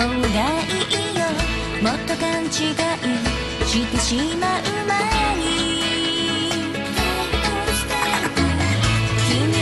方がいいよ。もっと勘違いしてしまう前に。君